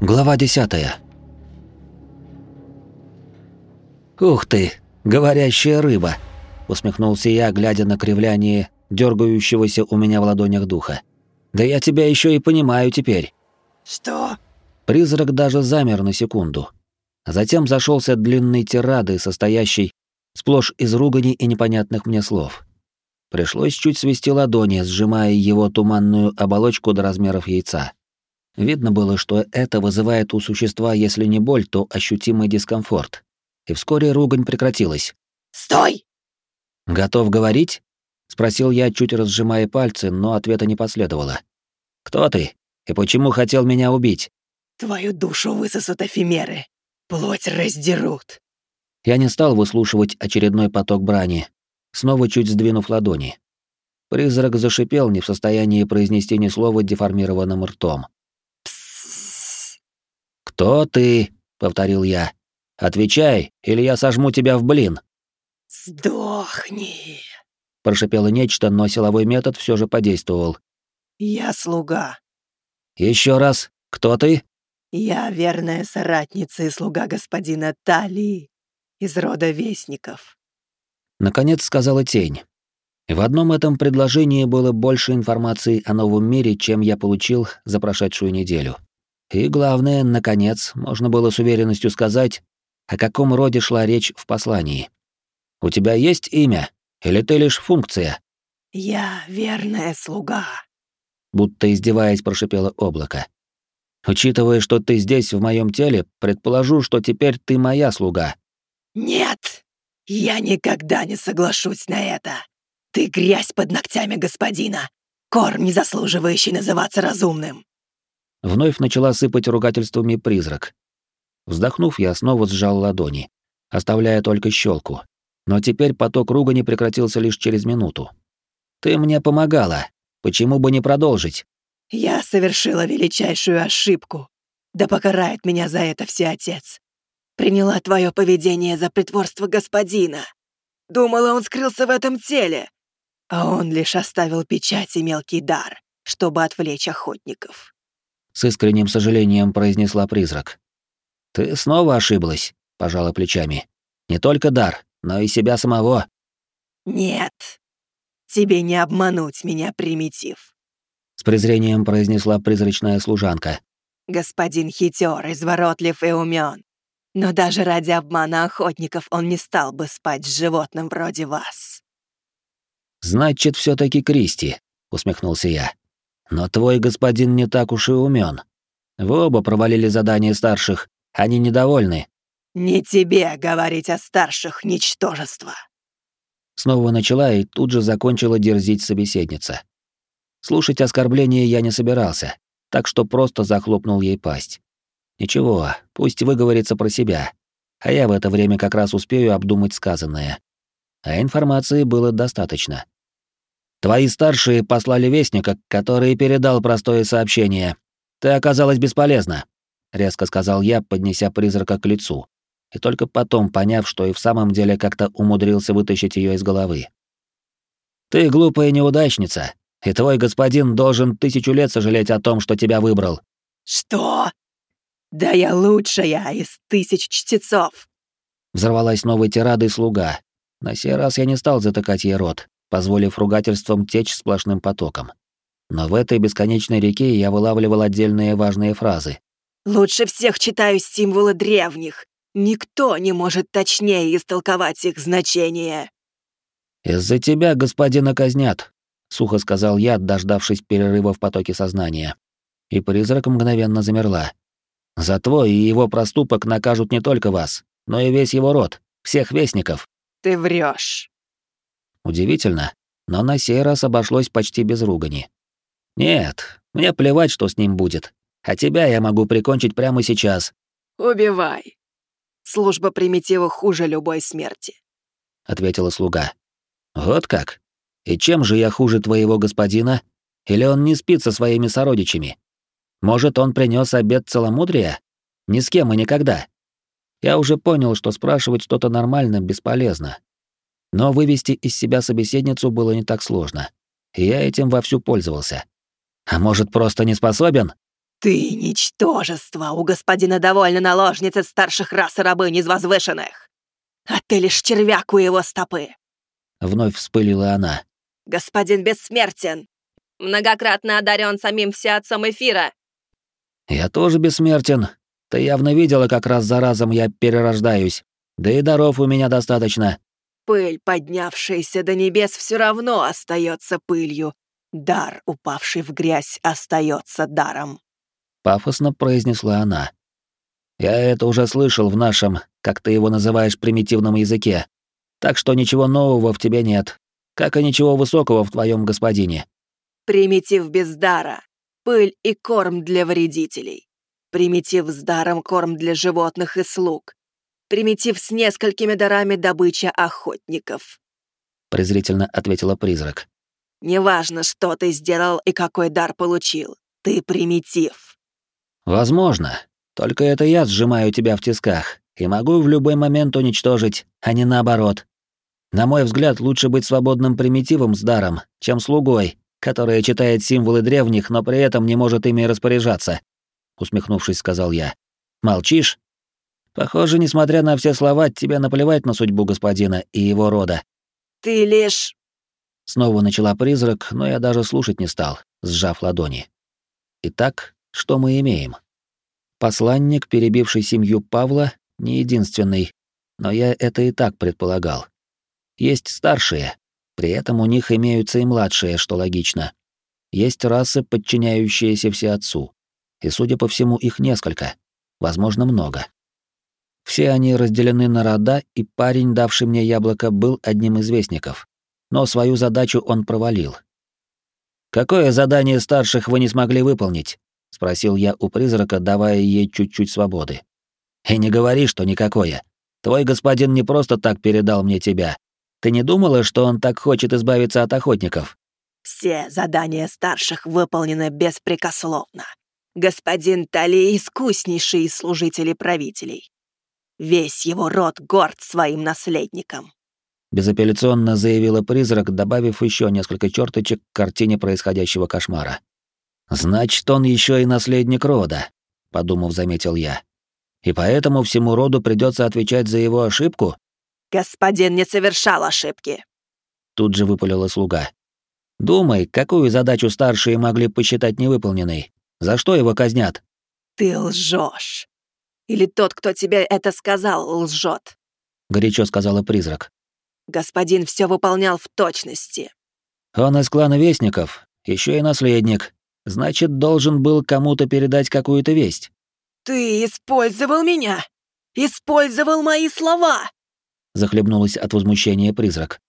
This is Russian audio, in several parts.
Глава 10. Ух ты, говорящая рыба, усмехнулся я, глядя на кривляние дергающегося у меня в ладонях духа. Да я тебя еще и понимаю теперь. Что? Призрак даже замер на секунду. Затем зашелся длинной тирадой, состоящей сплошь из ругани и непонятных мне слов. Пришлось чуть свести ладони, сжимая его туманную оболочку до размеров яйца. Видно было, что это вызывает у существа, если не боль, то ощутимый дискомфорт. И вскоре ругань прекратилась. «Стой!» «Готов говорить?» — спросил я, чуть разжимая пальцы, но ответа не последовало. «Кто ты? И почему хотел меня убить?» «Твою душу высосут эфемеры. Плоть раздерут». Я не стал выслушивать очередной поток брани, снова чуть сдвинув ладони. Призрак зашипел, не в состоянии произнести ни слова деформированным ртом. «Кто ты?» — повторил я. «Отвечай, или я сожму тебя в блин». «Сдохни!» — прошипело нечто, но силовой метод все же подействовал. «Я слуга». Еще раз, кто ты?» «Я верная соратница и слуга господина Талии из рода Вестников». Наконец сказала тень. В одном этом предложении было больше информации о новом мире, чем я получил за прошедшую неделю. И главное, наконец, можно было с уверенностью сказать, о каком роде шла речь в послании. «У тебя есть имя? Или ты лишь функция?» «Я верная слуга», — будто издеваясь, прошипело облако. «Учитывая, что ты здесь, в моем теле, предположу, что теперь ты моя слуга». «Нет, я никогда не соглашусь на это. Ты грязь под ногтями господина, корм, не заслуживающий называться разумным». Вновь начала сыпать ругательствами призрак. Вздохнув, я снова сжал ладони, оставляя только щелку. Но теперь поток ругани прекратился лишь через минуту. «Ты мне помогала. Почему бы не продолжить?» «Я совершила величайшую ошибку. Да покарает меня за это все отец. Приняла твое поведение за притворство господина. Думала, он скрылся в этом теле. А он лишь оставил печать и мелкий дар, чтобы отвлечь охотников с искренним сожалением произнесла призрак. Ты снова ошиблась, пожала плечами. Не только дар, но и себя самого. Нет. Тебе не обмануть меня, примитив. С презрением произнесла призрачная служанка. Господин хитер, изворотлив и умен. Но даже ради обмана охотников он не стал бы спать с животным вроде вас. Значит, все таки Кристи, усмехнулся я. Но твой господин не так уж и умен. Вы оба провалили задание старших, они недовольны. Не тебе говорить о старших, ничтожество. Снова начала и тут же закончила дерзить собеседница. Слушать оскорбления я не собирался, так что просто захлопнул ей пасть. Ничего, пусть выговорится про себя, а я в это время как раз успею обдумать сказанное. А информации было достаточно. Твои старшие послали вестника, который передал простое сообщение. Ты оказалась бесполезна, резко сказал я, поднеся призрака к лицу. И только потом поняв, что и в самом деле как-то умудрился вытащить ее из головы. Ты глупая неудачница, и твой господин должен тысячу лет сожалеть о том, что тебя выбрал. Что? Да я лучшая из тысяч чтецов. Взорвалась новой тирадой слуга. На сей раз я не стал затыкать ей рот, позволив ругательствам течь сплошным потоком. Но в этой бесконечной реке я вылавливал отдельные важные фразы. «Лучше всех читаю символы древних. Никто не может точнее истолковать их значение». «Из-за тебя господина казнят», — сухо сказал я, дождавшись перерыва в потоке сознания. И призрак мгновенно замерла. «За твой и его проступок накажут не только вас, но и весь его род, всех вестников». «Ты врешь. Удивительно, но на сей раз обошлось почти без ругани. «Нет, мне плевать, что с ним будет. А тебя я могу прикончить прямо сейчас». «Убивай. Служба примитива хуже любой смерти», — ответила слуга. «Вот как? И чем же я хуже твоего господина? Или он не спит со своими сородичами? Может, он принес обед целомудрия? Ни с кем и никогда. Я уже понял, что спрашивать что-то нормально бесполезно. Но вывести из себя собеседницу было не так сложно, и я этим вовсю пользовался. А может, просто не способен? Ты ничтожество, у господина довольно наложницы старших рас и рабынь из возвышенных. А ты лишь червяк у его стопы. Вновь вспылила она. Господин бессмертен. Многократно одарен самим всеотцом эфира. Я тоже бессмертен. Ты явно видела, как раз за разом я перерождаюсь. Да и даров у меня достаточно. Пыль, поднявшаяся до небес, все равно остается пылью. Дар, упавший в грязь, остается даром. Пафосно произнесла она. Я это уже слышал в нашем, как ты его называешь, примитивном языке. Так что ничего нового в тебе нет, как и ничего высокого в твоем господине. Примитив без дара. Пыль и корм для вредителей. Примитив с даром корм для животных и слуг. Примитив с несколькими дарами добыча охотников. Презрительно ответила призрак. Неважно, что ты сделал и какой дар получил. Ты примитив. Возможно. Только это я сжимаю тебя в тисках и могу в любой момент уничтожить, а не наоборот. На мой взгляд, лучше быть свободным примитивом с даром, чем слугой, который читает символы древних, но при этом не может ими распоряжаться, усмехнувшись, сказал я. Молчишь? Похоже, несмотря на все слова, тебе наплевать на судьбу господина и его рода. Ты лишь Снова начала призрак, но я даже слушать не стал, сжав ладони. Итак, что мы имеем? Посланник, перебивший семью Павла, не единственный, но я это и так предполагал. Есть старшие, при этом у них имеются и младшие, что логично. Есть расы, подчиняющиеся все отцу. И, судя по всему, их несколько. Возможно, много. Все они разделены на рода, и парень, давший мне яблоко, был одним из вестников. Но свою задачу он провалил. «Какое задание старших вы не смогли выполнить?» — спросил я у призрака, давая ей чуть-чуть свободы. «И не говори, что никакое. Твой господин не просто так передал мне тебя, ты не думала, что он так хочет избавиться от охотников? Все задания старших выполнены беспрекословно. Господин Тали — искуснейший из служителей правителей. Весь его род горд своим наследником. Безапелляционно заявила призрак, добавив еще несколько черточек к картине происходящего кошмара. «Значит, он еще и наследник рода», — подумав, заметил я. «И поэтому всему роду придется отвечать за его ошибку?» «Господин не совершал ошибки», — тут же выпалила слуга. «Думай, какую задачу старшие могли посчитать невыполненной? За что его казнят?» «Ты лжешь. Или тот, кто тебе это сказал, лжет», — горячо сказала призрак. «Господин все выполнял в точности». «Он из клана Вестников, еще и наследник. Значит, должен был кому-то передать какую-то весть». «Ты использовал меня! Использовал мои слова!» захлебнулась от возмущения призрак.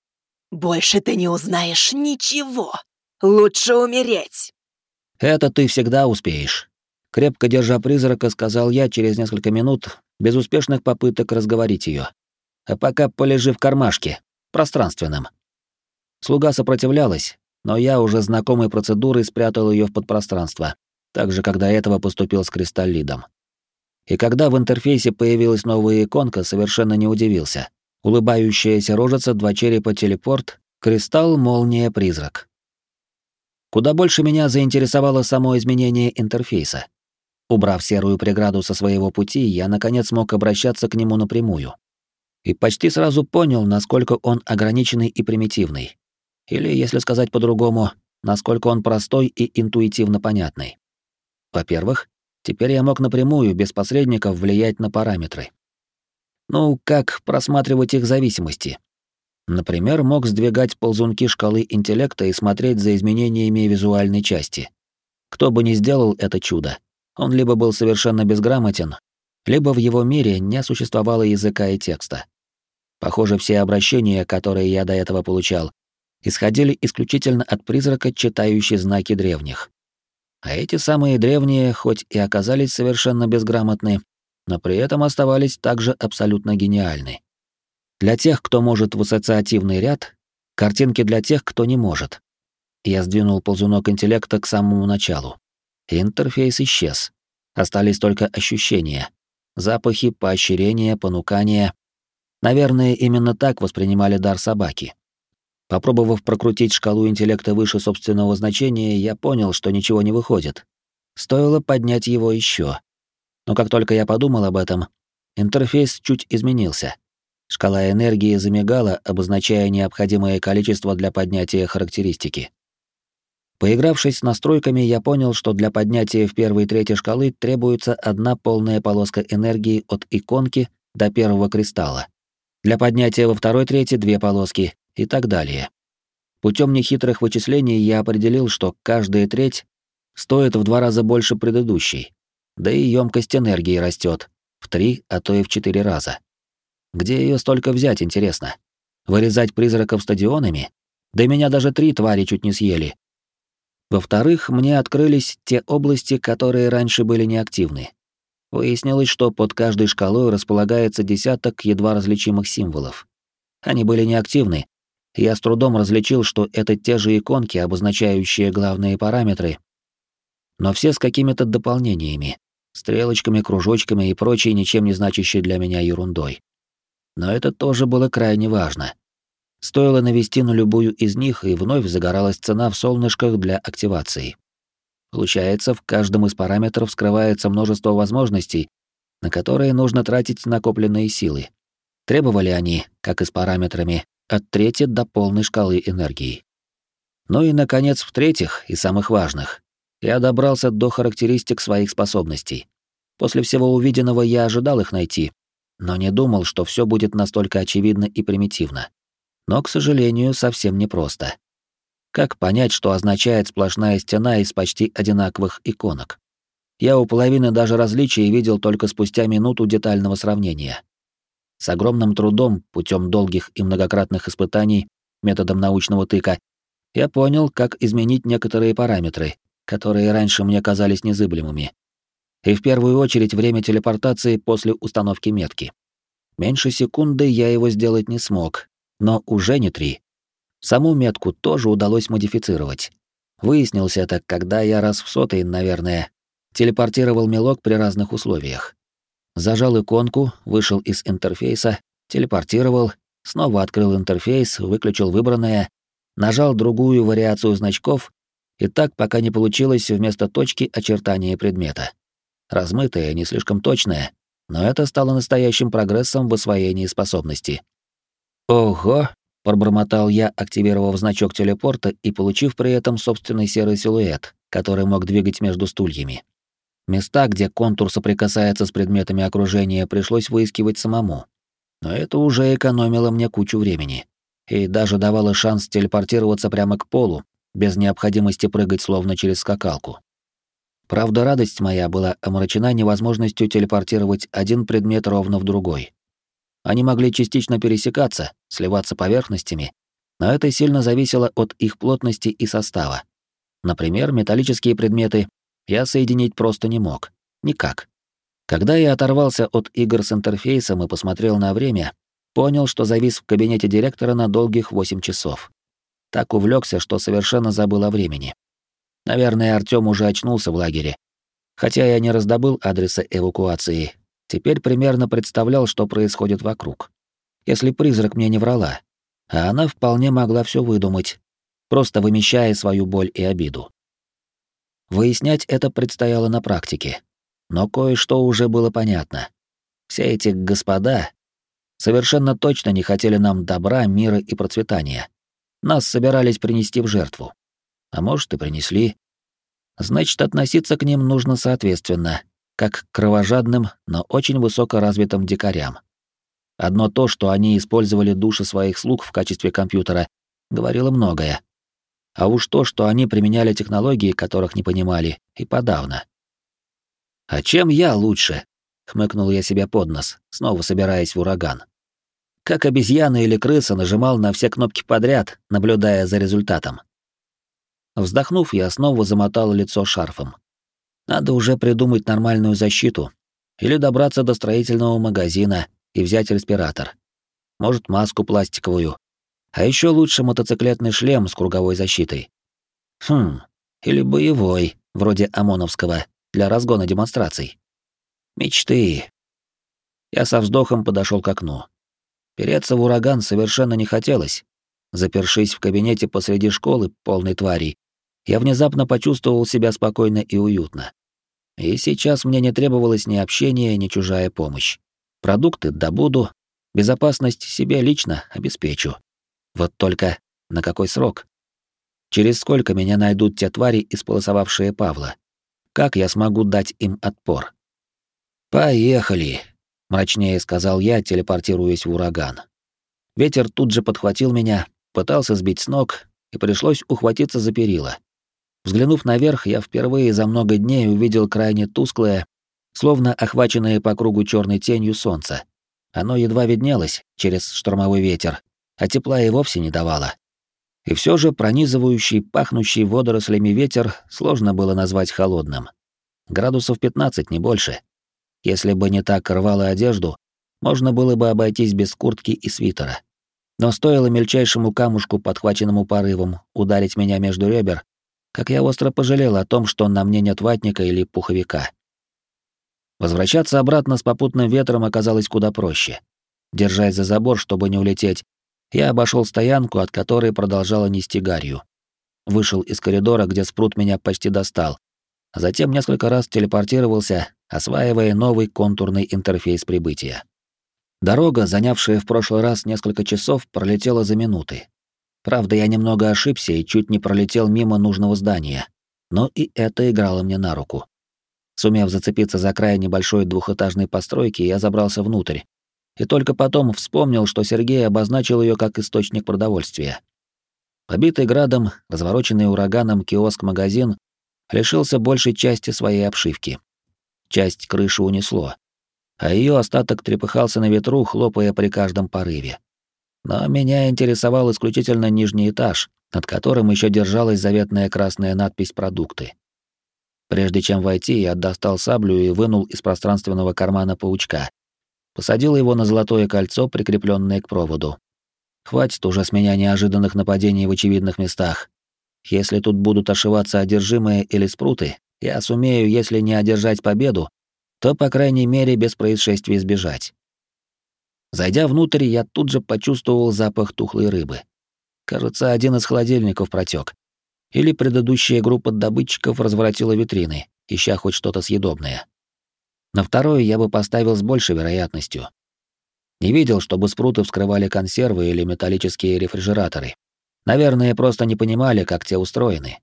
Больше ты не узнаешь ничего. Лучше умереть. Это ты всегда успеешь. Крепко держа призрака, сказал я через несколько минут безуспешных попыток разговорить ее. А пока полежи в кармашке, пространственном. Слуга сопротивлялась, но я уже знакомой процедурой спрятал ее в подпространство, так же, до этого поступил с кристаллидом. И когда в интерфейсе появилась новая иконка, совершенно не удивился улыбающаяся рожица, два черепа, телепорт, кристалл, молния, призрак. Куда больше меня заинтересовало само изменение интерфейса. Убрав серую преграду со своего пути, я наконец смог обращаться к нему напрямую. И почти сразу понял, насколько он ограниченный и примитивный. Или, если сказать по-другому, насколько он простой и интуитивно понятный. Во-первых, теперь я мог напрямую, без посредников, влиять на параметры. Ну, как просматривать их зависимости? Например, мог сдвигать ползунки шкалы интеллекта и смотреть за изменениями визуальной части. Кто бы ни сделал это чудо, он либо был совершенно безграмотен, либо в его мире не существовало языка и текста. Похоже, все обращения, которые я до этого получал, исходили исключительно от призрака, читающей знаки древних. А эти самые древние, хоть и оказались совершенно безграмотны, но при этом оставались также абсолютно гениальны. Для тех, кто может в ассоциативный ряд, картинки для тех, кто не может. Я сдвинул ползунок интеллекта к самому началу. Интерфейс исчез. Остались только ощущения. Запахи, поощрения, понукания. Наверное, именно так воспринимали дар собаки. Попробовав прокрутить шкалу интеллекта выше собственного значения, я понял, что ничего не выходит. Стоило поднять его еще. Но как только я подумал об этом, интерфейс чуть изменился. Шкала энергии замигала, обозначая необходимое количество для поднятия характеристики. Поигравшись с настройками, я понял, что для поднятия в первой трети шкалы требуется одна полная полоска энергии от иконки до первого кристалла. Для поднятия во второй трети две полоски и так далее. Путем нехитрых вычислений я определил, что каждая треть стоит в два раза больше предыдущей, да и емкость энергии растет в три, а то и в четыре раза. Где ее столько взять, интересно? Вырезать призраков стадионами? Да меня даже три твари чуть не съели. Во-вторых, мне открылись те области, которые раньше были неактивны. Выяснилось, что под каждой шкалой располагается десяток едва различимых символов. Они были неактивны. Я с трудом различил, что это те же иконки, обозначающие главные параметры, но все с какими-то дополнениями, стрелочками, кружочками и прочей ничем не значащей для меня ерундой. Но это тоже было крайне важно. Стоило навести на любую из них, и вновь загоралась цена в солнышках для активации. Получается, в каждом из параметров скрывается множество возможностей, на которые нужно тратить накопленные силы. Требовали они, как и с параметрами, от трети до полной шкалы энергии. Ну и, наконец, в-третьих, и самых важных, я добрался до характеристик своих способностей. После всего увиденного я ожидал их найти, но не думал, что все будет настолько очевидно и примитивно. Но, к сожалению, совсем непросто. Как понять, что означает сплошная стена из почти одинаковых иконок? Я у половины даже различий видел только спустя минуту детального сравнения. С огромным трудом, путем долгих и многократных испытаний, методом научного тыка, я понял, как изменить некоторые параметры, которые раньше мне казались незыблемыми. И в первую очередь время телепортации после установки метки. Меньше секунды я его сделать не смог, но уже не три. Саму метку тоже удалось модифицировать. Выяснилось это, когда я раз в сотый, наверное, телепортировал мелок при разных условиях. Зажал иконку, вышел из интерфейса, телепортировал, снова открыл интерфейс, выключил выбранное, нажал другую вариацию значков, и так пока не получилось вместо точки очертания предмета. Размытое, не слишком точное, но это стало настоящим прогрессом в освоении способности. «Ого!» — пробормотал я, активировав значок телепорта и получив при этом собственный серый силуэт, который мог двигать между стульями. Места, где контур соприкасается с предметами окружения, пришлось выискивать самому. Но это уже экономило мне кучу времени. И даже давало шанс телепортироваться прямо к полу, без необходимости прыгать словно через скакалку. Правда, радость моя была омрачена невозможностью телепортировать один предмет ровно в другой. Они могли частично пересекаться, сливаться поверхностями, но это сильно зависело от их плотности и состава. Например, металлические предметы я соединить просто не мог. Никак. Когда я оторвался от игр с интерфейсом и посмотрел на время, понял, что завис в кабинете директора на долгих 8 часов. Так увлекся, что совершенно забыл о времени. Наверное, Артём уже очнулся в лагере. Хотя я не раздобыл адреса эвакуации, теперь примерно представлял, что происходит вокруг. Если призрак мне не врала, а она вполне могла все выдумать, просто вымещая свою боль и обиду. Выяснять это предстояло на практике. Но кое-что уже было понятно. Все эти господа совершенно точно не хотели нам добра, мира и процветания. Нас собирались принести в жертву. А может, и принесли. Значит, относиться к ним нужно соответственно, как к кровожадным, но очень высокоразвитым дикарям. Одно то, что они использовали души своих слуг в качестве компьютера, говорило многое. А уж то, что они применяли технологии, которых не понимали, и подавно. «А чем я лучше?» — хмыкнул я себя под нос, снова собираясь в ураган. Как обезьяна или крыса нажимал на все кнопки подряд, наблюдая за результатом. Вздохнув, я снова замотал лицо шарфом. Надо уже придумать нормальную защиту. Или добраться до строительного магазина и взять респиратор. Может, маску пластиковую. А еще лучше мотоциклетный шлем с круговой защитой. Хм, или боевой, вроде ОМОНовского, для разгона демонстраций. Мечты. Я со вздохом подошел к окну. Переться в ураган совершенно не хотелось. Запершись в кабинете посреди школы, полной тварей, я внезапно почувствовал себя спокойно и уютно. И сейчас мне не требовалось ни общения, ни чужая помощь. Продукты добуду, безопасность себе лично обеспечу. Вот только на какой срок? Через сколько меня найдут те твари, исполосовавшие Павла? Как я смогу дать им отпор? «Поехали», — мрачнее сказал я, телепортируясь в ураган. Ветер тут же подхватил меня, пытался сбить с ног, и пришлось ухватиться за перила. Взглянув наверх, я впервые за много дней увидел крайне тусклое, словно охваченное по кругу черной тенью солнце. Оно едва виднелось через штормовой ветер, а тепла и вовсе не давало. И все же пронизывающий, пахнущий водорослями ветер сложно было назвать холодным. Градусов 15, не больше. Если бы не так рвало одежду, можно было бы обойтись без куртки и свитера. Но стоило мельчайшему камушку, подхваченному порывом, ударить меня между ребер, как я остро пожалел о том, что на мне нет ватника или пуховика. Возвращаться обратно с попутным ветром оказалось куда проще. Держась за забор, чтобы не улететь, я обошел стоянку, от которой продолжала нести гарью. Вышел из коридора, где спрут меня почти достал, затем несколько раз телепортировался, осваивая новый контурный интерфейс прибытия. Дорога, занявшая в прошлый раз несколько часов, пролетела за минуты. Правда, я немного ошибся и чуть не пролетел мимо нужного здания, но и это играло мне на руку. Сумев зацепиться за край небольшой двухэтажной постройки, я забрался внутрь. И только потом вспомнил, что Сергей обозначил ее как источник продовольствия. Побитый градом, развороченный ураганом киоск-магазин лишился большей части своей обшивки. Часть крыши унесло, а ее остаток трепыхался на ветру, хлопая при каждом порыве. Но меня интересовал исключительно нижний этаж, над которым еще держалась заветная красная надпись «Продукты». Прежде чем войти, я достал саблю и вынул из пространственного кармана паучка. Посадил его на золотое кольцо, прикрепленное к проводу. Хватит уже с меня неожиданных нападений в очевидных местах. Если тут будут ошиваться одержимые или спруты, я сумею, если не одержать победу, то, по крайней мере, без происшествий избежать. Зайдя внутрь, я тут же почувствовал запах тухлой рыбы. Кажется, один из холодильников протек. Или предыдущая группа добытчиков разворотила витрины, ища хоть что-то съедобное. На второе я бы поставил с большей вероятностью. Не видел, чтобы спруты вскрывали консервы или металлические рефрижераторы. Наверное, просто не понимали, как те устроены.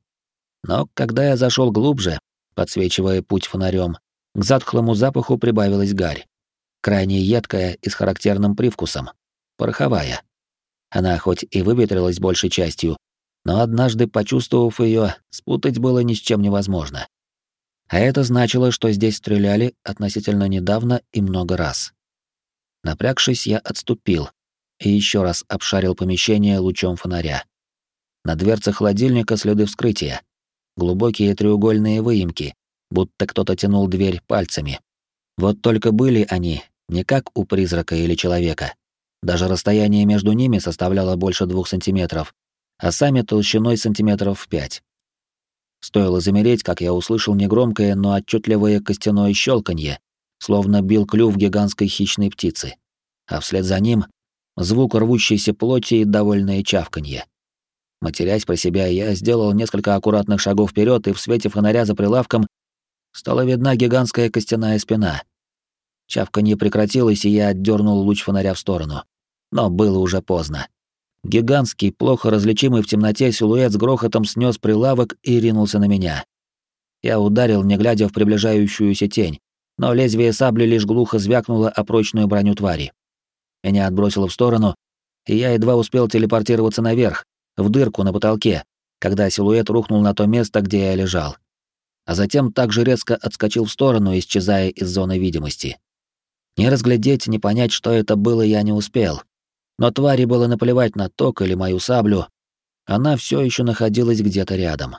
Но когда я зашел глубже, подсвечивая путь фонарем, к затхлому запаху прибавилась гарь. Крайне едкая и с характерным привкусом. Пороховая. Она хоть и выветрилась большей частью, но однажды, почувствовав ее, спутать было ни с чем невозможно. А это значило, что здесь стреляли относительно недавно и много раз. Напрягшись, я отступил и еще раз обшарил помещение лучом фонаря. На дверце холодильника следы вскрытия. Глубокие треугольные выемки, будто кто-то тянул дверь пальцами. Вот только были они не как у призрака или человека. Даже расстояние между ними составляло больше двух сантиметров, а сами толщиной сантиметров в пять. Стоило замереть, как я услышал негромкое, но отчетливое костяное щелканье, словно бил клюв гигантской хищной птицы. А вслед за ним — звук рвущейся плоти и довольное чавканье. Матерясь про себя, я сделал несколько аккуратных шагов вперед, и в свете фонаря за прилавком стала видна гигантская костяная спина. Чавканье прекратилось, и я отдернул луч фонаря в сторону. Но было уже поздно. Гигантский, плохо различимый в темноте силуэт с грохотом снес прилавок и ринулся на меня. Я ударил, не глядя в приближающуюся тень, но лезвие сабли лишь глухо звякнуло о прочную броню твари. Меня отбросило в сторону, и я едва успел телепортироваться наверх, в дырку на потолке, когда силуэт рухнул на то место, где я лежал а затем также резко отскочил в сторону, исчезая из зоны видимости. Не разглядеть, не понять, что это было, я не успел. Но твари было наплевать на ток или мою саблю. Она все еще находилась где-то рядом.